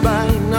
Spain